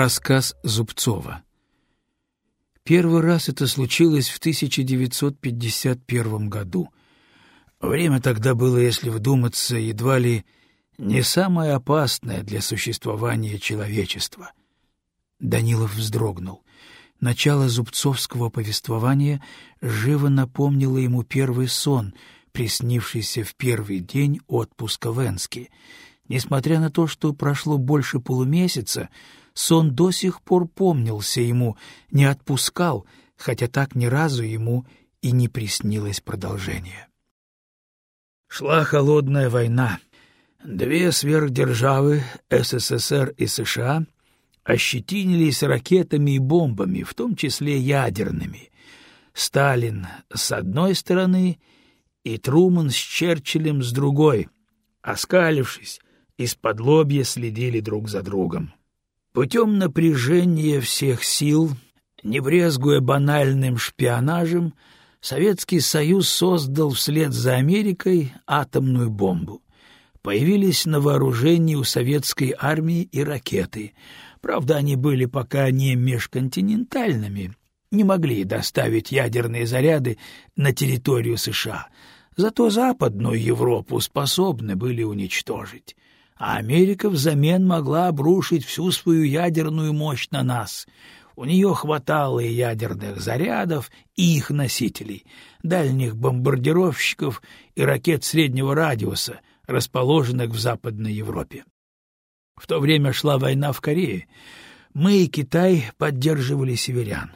Рассказ Зубцова Первый раз это случилось в 1951 году. Время тогда было, если вдуматься, едва ли не самое опасное для существования человечества. Данилов вздрогнул. Начало зубцовского повествования живо напомнило ему первый сон, приснившийся в первый день отпуска в Энске. Несмотря на то, что прошло больше полумесяца, сон до сих пор помнился ему, не отпускал, хотя так ни разу ему и не приснилось продолжение. Шла холодная война. Две сверхдержавы, СССР и США, ощетинились ракетами и бомбами, в том числе ядерными. Сталин с одной стороны и Труман с Черчиллем с другой, оскалившись, из-под лобья следили друг за другом. Путем напряжения всех сил, не брезгуя банальным шпионажем, Советский Союз создал вслед за Америкой атомную бомбу. Появились на вооружении у советской армии и ракеты. Правда, они были пока не межконтинентальными, не могли доставить ядерные заряды на территорию США. Зато Западную Европу способны были уничтожить. А Америка взамен могла обрушить всю свою ядерную мощь на нас — у нее хватало и ядерных зарядов, и их носителей, дальних бомбардировщиков и ракет среднего радиуса, расположенных в Западной Европе. В то время шла война в Корее. Мы и Китай поддерживали северян.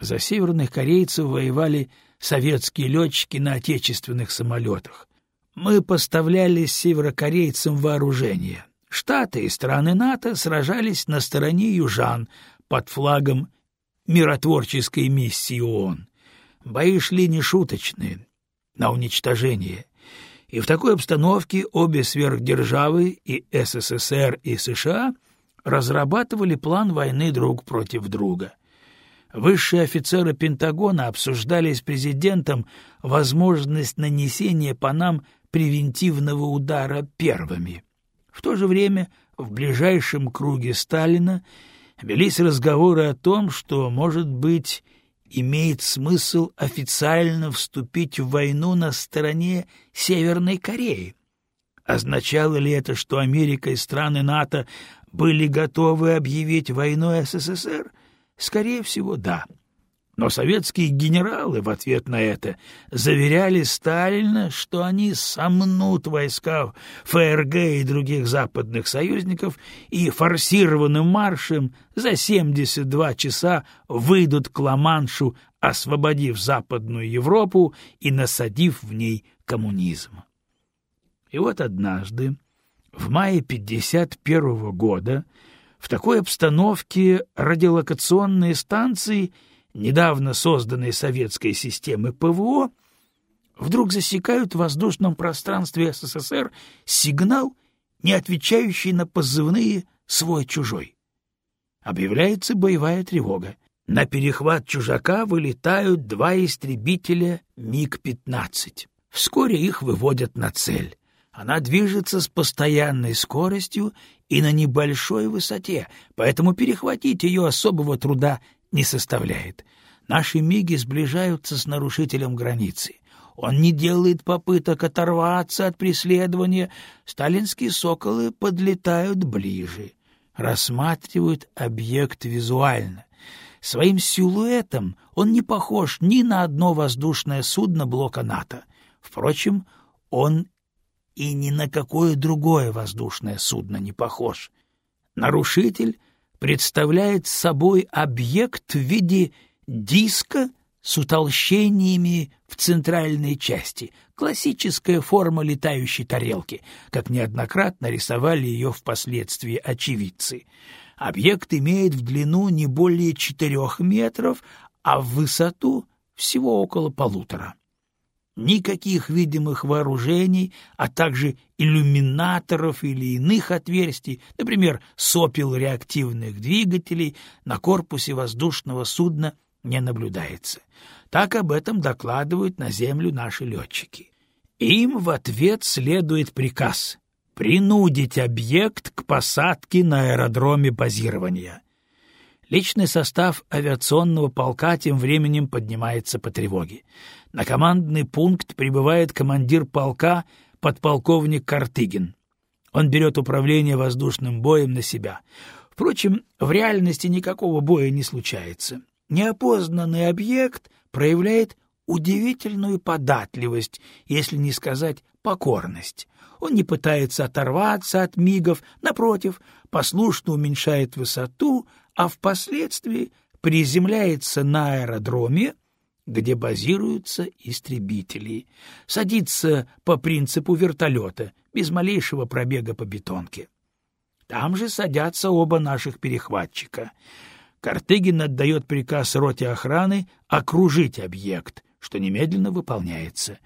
За северных корейцев воевали советские летчики на отечественных самолетах. Мы поставляли северокорейцам вооружение. Штаты и страны НАТО сражались на стороне южан, под флагом миротворческой миссии ООН. Бои шли нешуточные, на уничтожение. И в такой обстановке обе сверхдержавы, и СССР, и США, разрабатывали план войны друг против друга. Высшие офицеры Пентагона обсуждали с президентом возможность нанесения по нам превентивного удара первыми. В то же время в ближайшем круге Сталина велись разговоры о том, что, может быть, имеет смысл официально вступить в войну на стороне Северной Кореи. Означало ли это, что Америка и страны НАТО были готовы объявить войну СССР? Скорее всего, да. Но советские генералы в ответ на это заверяли Сталина, что они сомнут войска ФРГ и других западных союзников и форсированным маршем за 72 часа выйдут к Ла-Маншу, освободив Западную Европу и насадив в ней коммунизм. И вот однажды, в мае 51 года, в такой обстановке радиолокационные станции — недавно созданной советской системы ПВО, вдруг засекают в воздушном пространстве СССР сигнал, не отвечающий на позывные «свой-чужой». Объявляется боевая тревога. На перехват чужака вылетают два истребителя МиГ-15. Вскоре их выводят на цель. Она движется с постоянной скоростью и на небольшой высоте, поэтому перехватить ее особого труда не составляет. Наши миги сближаются с нарушителем границы. Он не делает попыток оторваться от преследования. Сталинские соколы подлетают ближе, рассматривают объект визуально. Своим силуэтом он не похож ни на одно воздушное судно блока НАТО. Впрочем, он и ни на какое другое воздушное судно не похож. Нарушитель представляет собой объект в виде диска с утолщениями в центральной части, классическая форма летающей тарелки, как неоднократно рисовали ее впоследствии очевидцы. Объект имеет в длину не более четырех метров, а в высоту всего около полутора никаких видимых вооружений, а также иллюминаторов или иных отверстий, например, сопел реактивных двигателей, на корпусе воздушного судна не наблюдается. Так об этом докладывают на землю наши летчики. Им в ответ следует приказ принудить объект к посадке на аэродроме базирования. Личный состав авиационного полка тем временем поднимается по тревоге. На командный пункт прибывает командир полка, подполковник Картыгин. Он берет управление воздушным боем на себя. Впрочем, в реальности никакого боя не случается. Неопознанный объект проявляет удивительную податливость, если не сказать покорность. Он не пытается оторваться от мигов, напротив, послушно уменьшает высоту, а впоследствии приземляется на аэродроме, где базируются истребители, садится по принципу вертолета, без малейшего пробега по бетонке. Там же садятся оба наших перехватчика. Картыгин отдает приказ роте охраны окружить объект, что немедленно выполняется.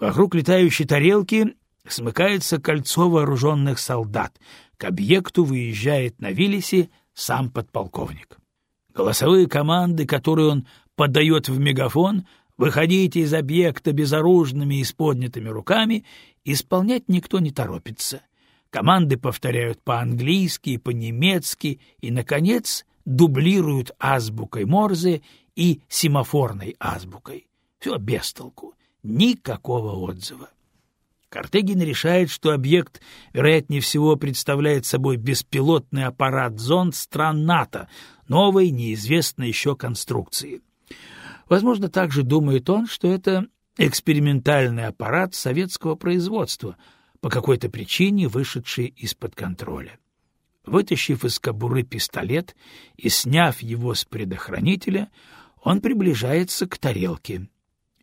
Вокруг летающей тарелки смыкается кольцо вооруженных солдат. К объекту выезжает на Виллисе сам подполковник. Голосовые команды, которые он подает в мегафон «Выходите из объекта безоружными и с поднятыми руками», исполнять никто не торопится. Команды повторяют по-английски и по-немецки и, наконец, дублируют азбукой Морзе и семафорной азбукой. Все без толку, никакого отзыва. Картегин решает, что объект, вероятнее всего, представляет собой беспилотный аппарат-зонд стран НАТО, новой, неизвестной еще конструкции. Возможно, также думает он, что это экспериментальный аппарат советского производства, по какой-то причине вышедший из-под контроля. Вытащив из кобуры пистолет и сняв его с предохранителя, он приближается к тарелке.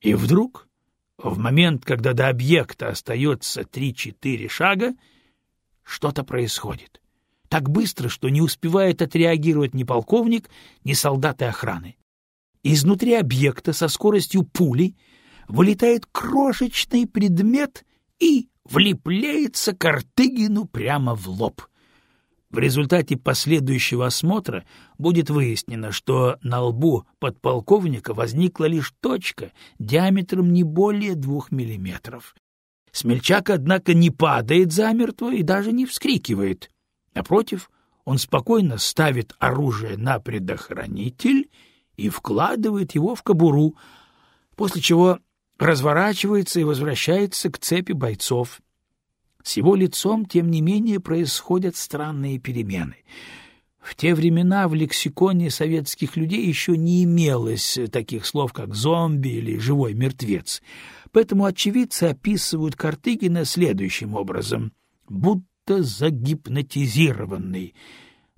И вдруг в момент, когда до объекта остается три-четыре шага, что-то происходит. Так быстро, что не успевает отреагировать ни полковник, ни солдаты охраны. Изнутри объекта со скоростью пули вылетает крошечный предмет и влепляется Картыгину прямо в лоб — в результате последующего осмотра будет выяснено, что на лбу подполковника возникла лишь точка диаметром не более двух миллиметров. Смельчак, однако, не падает замертво и даже не вскрикивает. Напротив, он спокойно ставит оружие на предохранитель и вкладывает его в кобуру, после чего разворачивается и возвращается к цепи бойцов. С его лицом, тем не менее, происходят странные перемены. В те времена в лексиконе советских людей еще не имелось таких слов, как «зомби» или «живой мертвец». Поэтому очевидцы описывают Картыгина следующим образом. Будто загипнотизированный,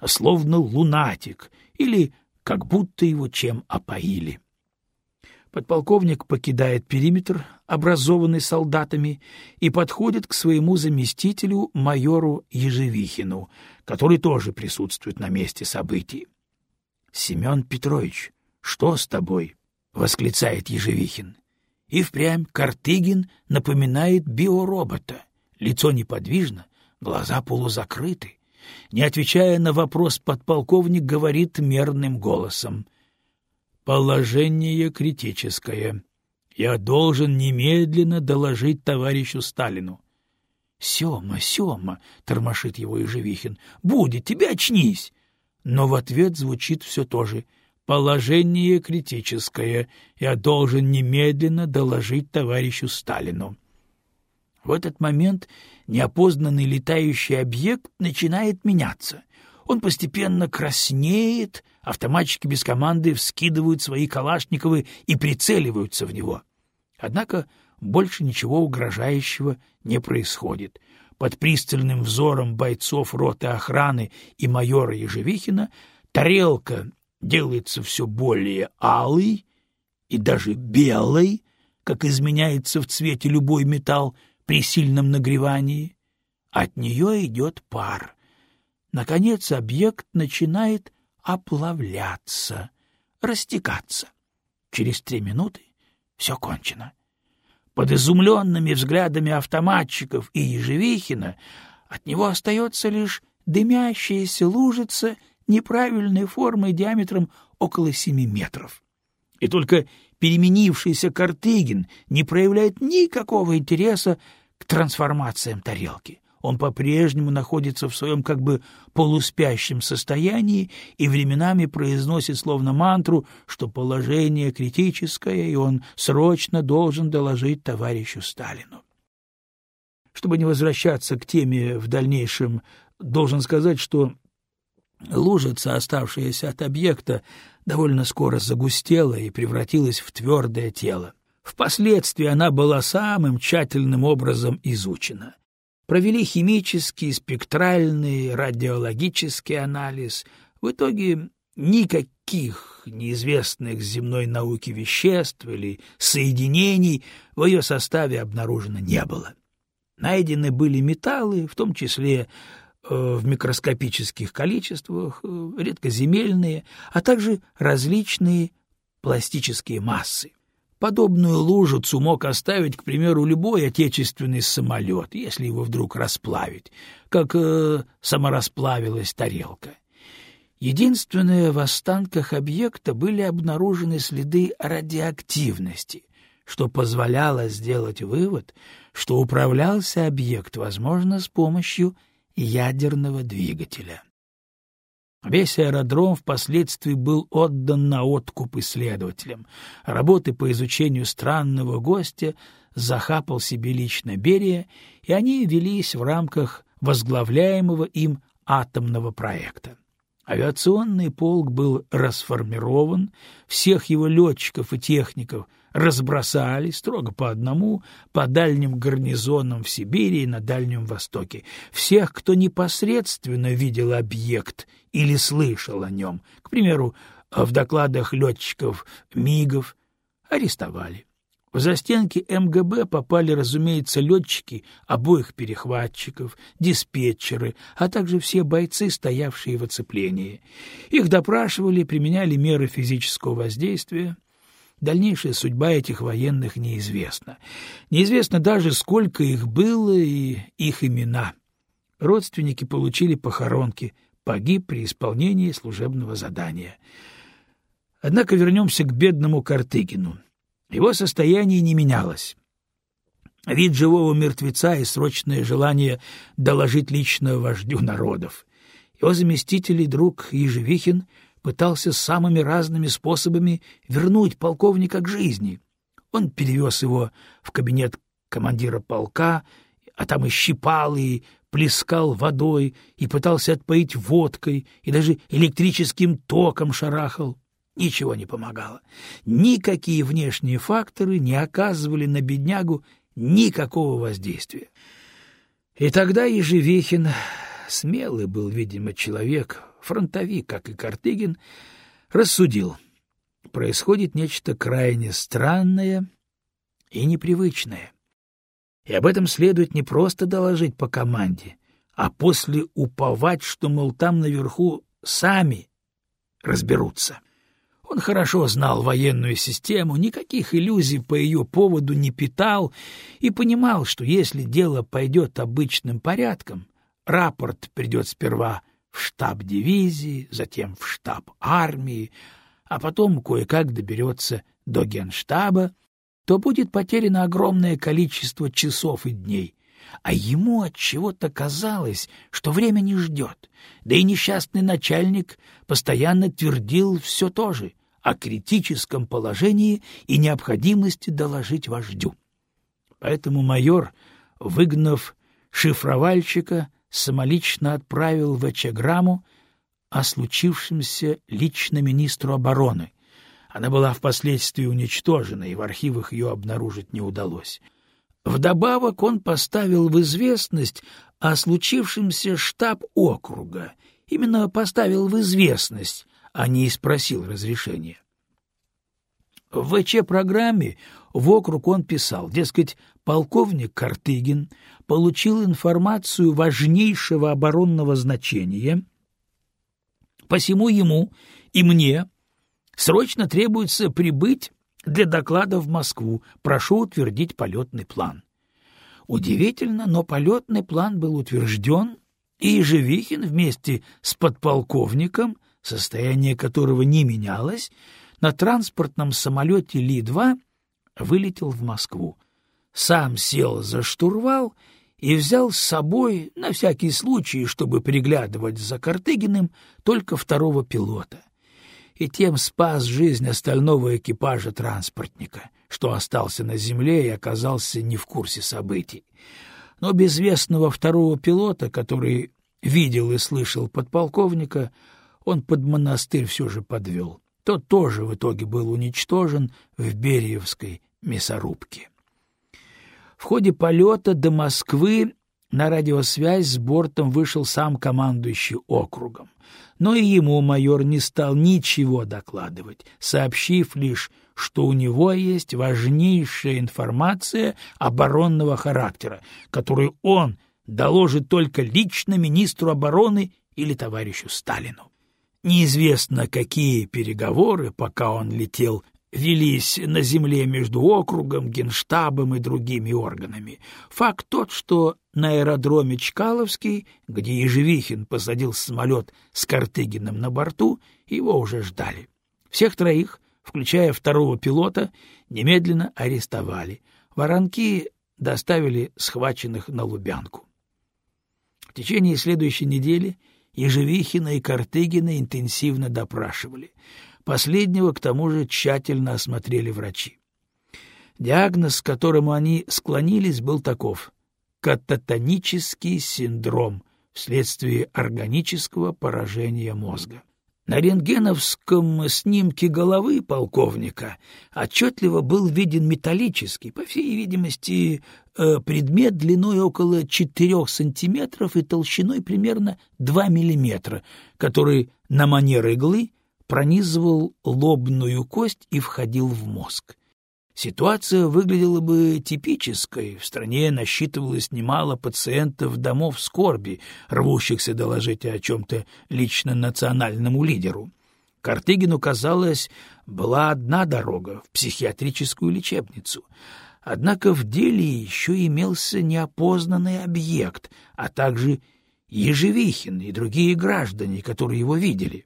словно лунатик, или как будто его чем опоили. Подполковник покидает периметр, образованный солдатами, и подходит к своему заместителю, майору Ежевихину, который тоже присутствует на месте событий. — Семен Петрович, что с тобой? — восклицает Ежевихин. И впрямь Картыгин напоминает биоробота. Лицо неподвижно, глаза полузакрыты. Не отвечая на вопрос, подполковник говорит мерным голосом — Положение критическое. Я должен немедленно доложить товарищу Сталину. — Сема, Сема, — тормошит его Ежевихин, — будет, тебе очнись. Но в ответ звучит все то же. Положение критическое. Я должен немедленно доложить товарищу Сталину. В этот момент неопознанный летающий объект начинает меняться. Он постепенно краснеет, автоматчики без команды вскидывают свои калашниковы и прицеливаются в него. Однако больше ничего угрожающего не происходит. Под пристальным взором бойцов роты охраны и майора Ежевихина тарелка делается все более алой и даже белой, как изменяется в цвете любой металл при сильном нагревании. От нее идет пар, Наконец объект начинает оплавляться, растекаться. Через три минуты все кончено. Под изумленными взглядами автоматчиков и Ежевихина от него остается лишь дымящаяся лужица неправильной формы диаметром около семи метров. И только переменившийся Картыгин не проявляет никакого интереса к трансформациям тарелки. он по-прежнему находится в своем как бы полуспящем состоянии и временами произносит словно мантру, что положение критическое, и он срочно должен доложить товарищу Сталину. Чтобы не возвращаться к теме в дальнейшем, должен сказать, что лужица, оставшаяся от объекта, довольно скоро загустела и превратилась в твердое тело. Впоследствии она была самым тщательным образом изучена. Провели химический, спектральный, радиологический анализ. В итоге никаких неизвестных земной науке веществ или соединений в ее составе обнаружено не было. Найдены были металлы, в том числе э, в микроскопических количествах, э, редкоземельные, а также различные пластические массы. Подобную лужицу мог оставить, к примеру, любой отечественный самолет, если его вдруг расплавить, как э, саморасплавилась тарелка. Единственное, в останках объекта были обнаружены следы радиоактивности, что позволяло сделать вывод, что управлялся объект, возможно, с помощью ядерного двигателя. Весь аэродром впоследствии был отдан на откуп исследователям. Работы по изучению странного гостя захапал себе лично Берия, и они велись в рамках возглавляемого им атомного проекта. Авиационный полк был расформирован, всех его летчиков и техников разбросали строго по одному по дальним гарнизонам в Сибири и на Дальнем Востоке. Всех, кто непосредственно видел объект или слышал о нем, к примеру, в докладах летчиков МИГов, арестовали. В застенки МГБ попали, разумеется, летчики обоих перехватчиков, диспетчеры, а также все бойцы, стоявшие в оцеплении. Их допрашивали, применяли меры физического воздействия. Дальнейшая судьба этих военных неизвестна. Неизвестно даже, сколько их было и их имена. Родственники получили похоронки, погиб при исполнении служебного задания. Однако вернемся к бедному Картыгину. Его состояние не менялось. Вид живого мертвеца и срочное желание доложить лично вождю народов. Его заместитель и друг Ежевихин — пытался самыми разными способами вернуть полковника к жизни. Он перевез его в кабинет командира полка, а там и щипал, и плескал водой, и пытался отпоить водкой, и даже электрическим током шарахал. Ничего не помогало. Никакие внешние факторы не оказывали на беднягу никакого воздействия. И тогда Ежевихин, смелый был, видимо, человек, фронтовик, как и Картыгин, рассудил. Происходит нечто крайне странное и непривычное. И об этом следует не просто доложить по команде, а после уповать, что, мол, там наверху сами разберутся. Он хорошо знал военную систему, никаких иллюзий по ее поводу не питал и понимал, что если дело пойдет обычным порядком, рапорт придет сперва в штаб дивизии, затем в штаб армии, а потом кое-как доберется до генштаба, то будет потеряно огромное количество часов и дней. А ему от чего-то казалось, что время не ждет, да и несчастный начальник постоянно твердил все то же о критическом положении и необходимости доложить вождю. Поэтому майор, выгнав шифровальщика, самолично отправил в Эчеграмму о случившемся лично министру обороны. Она была впоследствии уничтожена, и в архивах ее обнаружить не удалось. Вдобавок он поставил в известность о случившемся штаб округа. Именно поставил в известность, а не спросил разрешения. В ВЧ-программе в округ он писал, дескать, полковник Картыгин получил информацию важнейшего оборонного значения, посему ему и мне срочно требуется прибыть для доклада в Москву, прошу утвердить полетный план. Удивительно, но полетный план был утвержден, и Ежевихин вместе с подполковником, состояние которого не менялось, на транспортном самолете Ли-2 вылетел в Москву. Сам сел за штурвал и взял с собой, на всякий случай, чтобы приглядывать за Картыгиным, только второго пилота. И тем спас жизнь остального экипажа транспортника, что остался на земле и оказался не в курсе событий. Но безвестного второго пилота, который видел и слышал подполковника, он под монастырь все же подвел. Тот тоже в итоге был уничтожен в Бериевской мясорубке. В ходе полета до Москвы на радиосвязь с бортом вышел сам командующий округом. Но и ему майор не стал ничего докладывать, сообщив лишь, что у него есть важнейшая информация оборонного характера, которую он доложит только лично министру обороны или товарищу Сталину. Неизвестно, какие переговоры, пока он летел, велись на земле между округом, генштабом и другими органами. Факт тот, что на аэродроме Чкаловский, где Ежевихин посадил самолет с Картыгиным на борту, его уже ждали. Всех троих, включая второго пилота, немедленно арестовали. Воронки доставили схваченных на Лубянку. В течение следующей недели Ежевихина и Картыгина интенсивно допрашивали. Последнего, к тому же, тщательно осмотрели врачи. Диагноз, к которому они склонились, был таков — кататонический синдром вследствие органического поражения мозга. На рентгеновском снимке головы полковника отчетливо был виден металлический, по всей видимости, э, предмет длиной около 4 сантиметров и толщиной примерно 2 миллиметра, который на манер иглы пронизывал лобную кость и входил в мозг. Ситуация выглядела бы типической. В стране насчитывалось немало пациентов домов скорби, рвущихся доложить о чем-то лично национальному лидеру. Картыгину, казалось, была одна дорога — в психиатрическую лечебницу. Однако в деле еще имелся неопознанный объект, а также Ежевихин и другие граждане, которые его видели.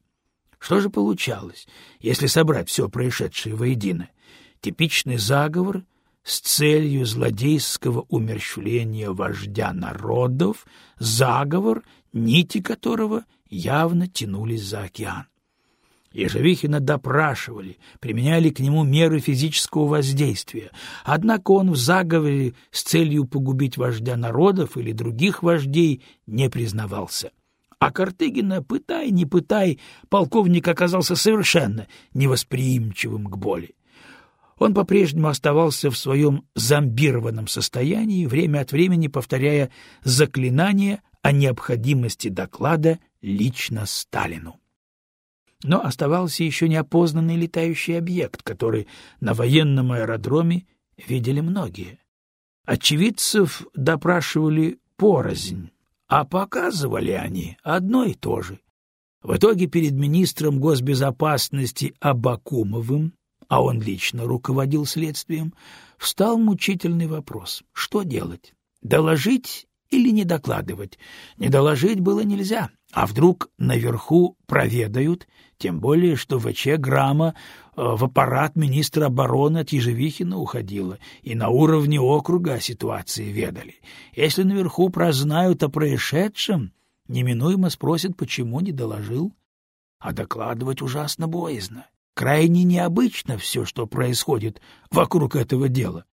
Что же получалось, если собрать все происшедшее воедино? — типичный заговор с целью злодейского умерщвления вождя народов, заговор, нити которого явно тянулись за океан. Ежевихина допрашивали, применяли к нему меры физического воздействия, однако он в заговоре с целью погубить вождя народов или других вождей не признавался. А Картыгина, пытай, не пытай, полковник оказался совершенно невосприимчивым к боли. Он по-прежнему оставался в своем зомбированном состоянии, время от времени повторяя заклинание о необходимости доклада лично Сталину. Но оставался еще неопознанный летающий объект, который на военном аэродроме видели многие. Очевидцев допрашивали порознь, а показывали они одно и то же. В итоге перед министром госбезопасности Абакумовым а он лично руководил следствием, встал мучительный вопрос — что делать? Доложить или не докладывать? Не доложить было нельзя, а вдруг наверху проведают, тем более, что ВЧ Грамма э, в аппарат министра обороны от Ежевихина уходила, и на уровне округа о ситуации ведали. Если наверху прознают о происшедшем, неминуемо спросят, почему не доложил. А докладывать ужасно боязно. Крайне необычно все, что происходит вокруг этого дела.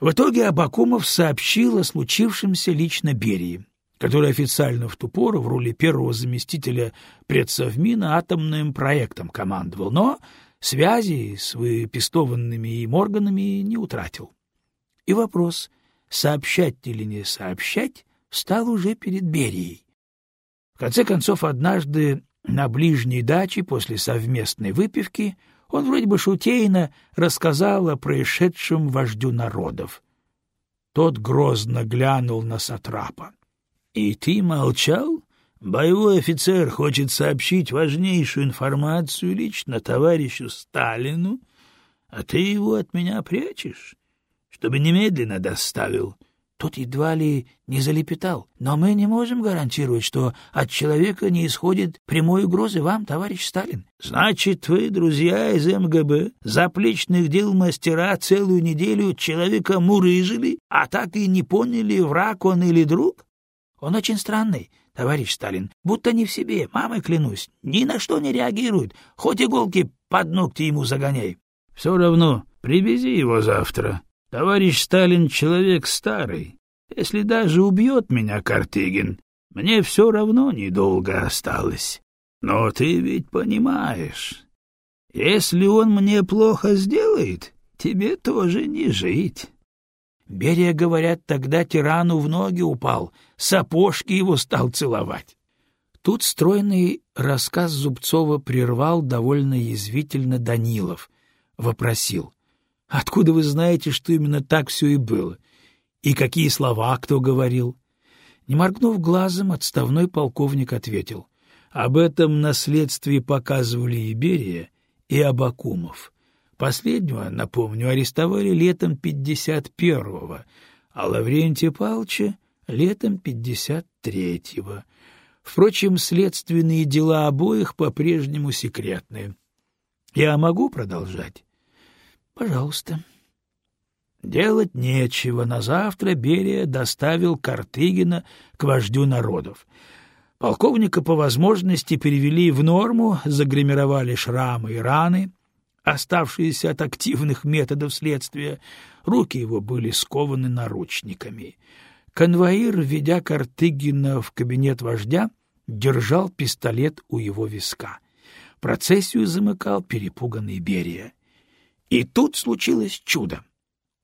В итоге Абакумов сообщил о случившемся лично Берии, который официально в ту пору в роли первого заместителя предсовмина атомным проектом командовал, но связи с выпистованными им органами не утратил. И вопрос, сообщать или не сообщать, стал уже перед Берией. В конце концов, однажды на ближней даче после совместной выпивки он вроде бы шутейно рассказал о происшедшем вождю народов. Тот грозно глянул на Сатрапа. — И ты молчал? Боевой офицер хочет сообщить важнейшую информацию лично товарищу Сталину, а ты его от меня прячешь, чтобы немедленно доставил. Тот едва ли не залепетал. Но мы не можем гарантировать, что от человека не исходит прямой угрозы вам, товарищ Сталин. Значит, вы, друзья из МГБ, заплечных дел мастера целую неделю человека мурыжили, а так и не поняли, враг он или друг? Он очень странный, товарищ Сталин, будто не в себе, мамой клянусь, ни на что не реагирует, хоть иголки под ногти ему загоняй. Все равно привези его завтра, Товарищ Сталин человек старый. Если даже убьет меня Картыгин, мне все равно недолго осталось. Но ты ведь понимаешь, если он мне плохо сделает, тебе тоже не жить. Берия, говорят, тогда тирану в ноги упал, сапожки его стал целовать. Тут стройный рассказ Зубцова прервал довольно язвительно Данилов, вопросил. Откуда вы знаете, что именно так все и было? И какие слова кто говорил? Не моргнув глазом, отставной полковник ответил. Об этом наследстве показывали и Берия, и Абакумов. Последнего, напомню, арестовали летом 51-го, а Лаврентия Павловича — летом 53-го. Впрочем, следственные дела обоих по-прежнему секретны. Я могу продолжать? Пожалуйста. Делать нечего. На завтра Берия доставил Картыгина к вождю народов. Полковника по возможности перевели в норму, загримировали шрамы и раны, оставшиеся от активных методов следствия. Руки его были скованы наручниками. Конвоир, ведя Картыгина в кабинет вождя, держал пистолет у его виска. Процессию замыкал перепуганный Берия. И тут случилось чудо.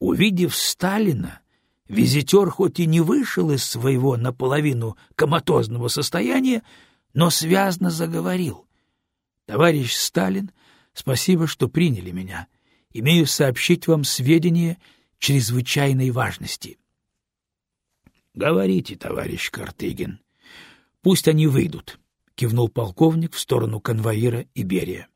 Увидев Сталина, визитер хоть и не вышел из своего наполовину коматозного состояния, но связно заговорил. «Товарищ Сталин, спасибо, что приняли меня. Имею сообщить вам сведения чрезвычайной важности». «Говорите, товарищ Картыгин. Пусть они выйдут», — кивнул полковник в сторону конвоира и Берия.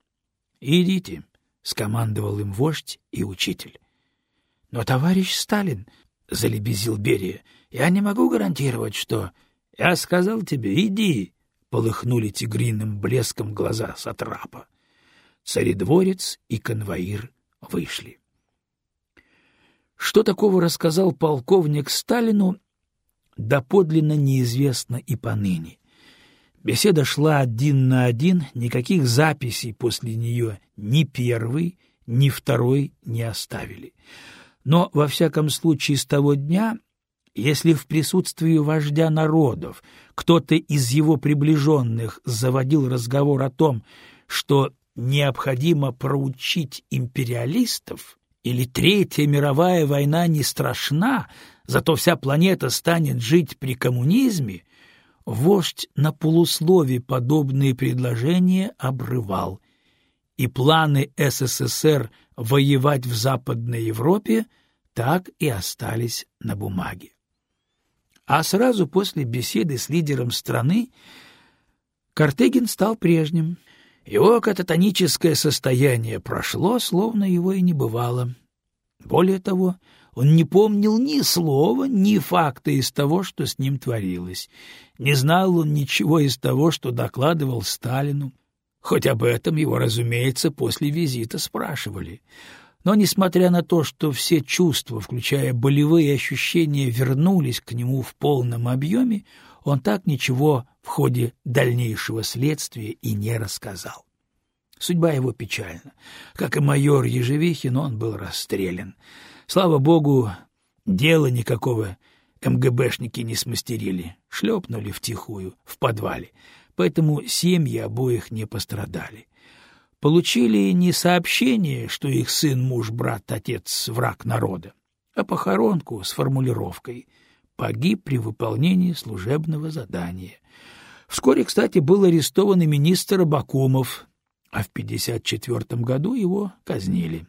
«Идите, — скомандовал им вождь и учитель. — Но, товарищ Сталин, — залебезил Берия, — я не могу гарантировать, что... — Я сказал тебе, иди! — полыхнули тигриным блеском глаза Сатрапа. Царедворец и конвоир вышли. Что такого рассказал полковник Сталину, доподлинно неизвестно и поныне. Беседа шла один на один, никаких записей после нее ни первый, ни второй не оставили. Но, во всяком случае, с того дня, если в присутствии вождя народов кто-то из его приближенных заводил разговор о том, что необходимо проучить империалистов, или Третья мировая война не страшна, зато вся планета станет жить при коммунизме, вождь на полуслове подобные предложения обрывал, и планы СССР воевать в Западной Европе так и остались на бумаге. А сразу после беседы с лидером страны Картегин стал прежним. Его кататоническое состояние прошло, словно его и не бывало. Более того, он не помнил ни слова, ни факта из того, что с ним творилось. Не знал он ничего из того, что докладывал Сталину. Хоть об этом его, разумеется, после визита спрашивали. Но, несмотря на то, что все чувства, включая болевые ощущения, вернулись к нему в полном объеме, он так ничего в ходе дальнейшего следствия и не рассказал. Судьба его печальна. Как и майор Ежевихин, он был расстрелян. Слава богу, дела никакого МГБшники не смастерили, шлепнули втихую, в подвале, поэтому семьи обоих не пострадали. Получили не сообщение, что их сын, муж, брат, отец — враг народа, а похоронку с формулировкой «погиб при выполнении служебного задания». Вскоре, кстати, был арестован и министр Абакумов, а в 1954 году его казнили.